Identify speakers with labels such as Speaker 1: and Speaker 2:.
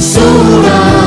Speaker 1: sua